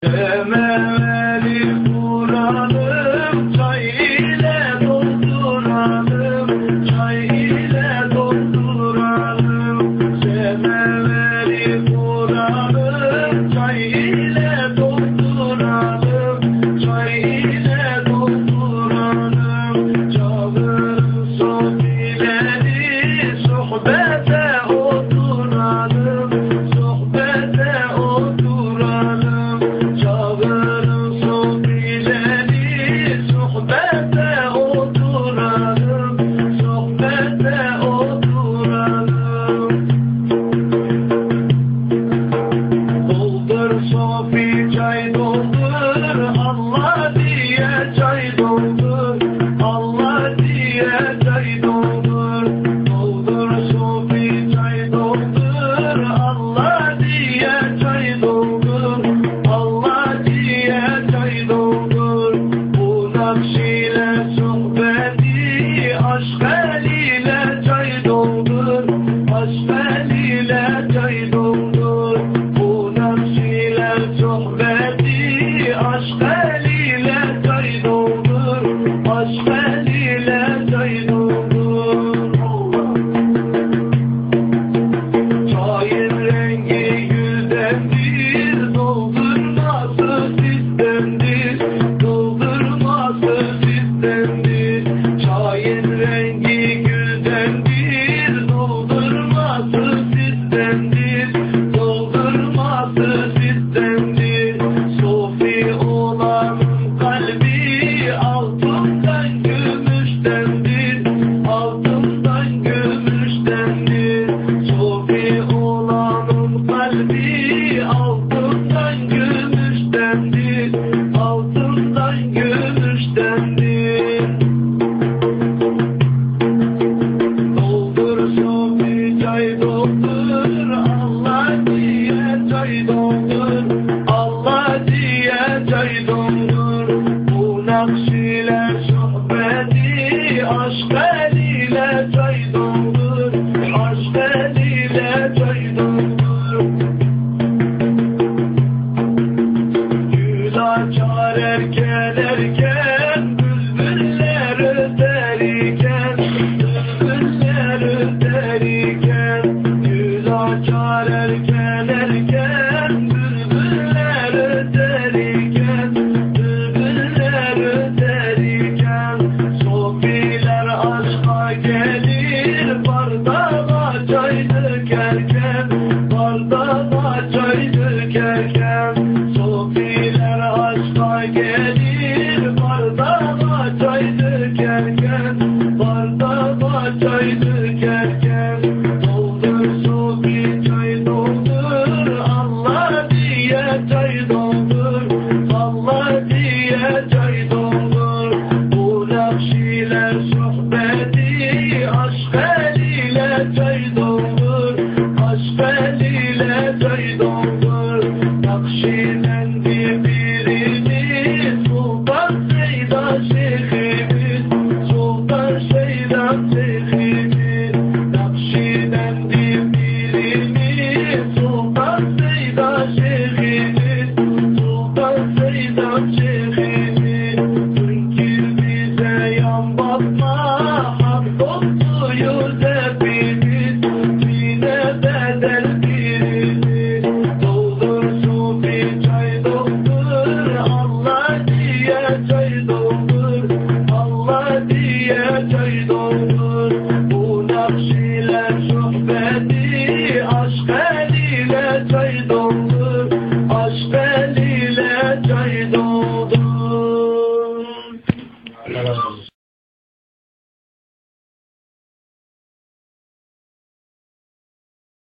Yeah. Bu nakşiyle sohbeti aşk eliyle çay doldur. Aşk eliyle çay doldur. Bu nakşiyle sohbeti aşk eliyle çay doldur. Aşk eliyle gümüştendir. Sofi olanın kalbi altından gümüştendir, altından gümüştendir. Doldur sofi çay doldur Allah diye çay doldur Allah diye çay doldur Bu nakşiler sohbeti gelir Bardağa çay dökerken Bardağa çay dökerken Doldur sofi çay doldur. Allah diye çay doldur. Allah diye çay doldur. Bu nakşiler sohbeti Aşk eliyle çay doldur. Aşk eliyle that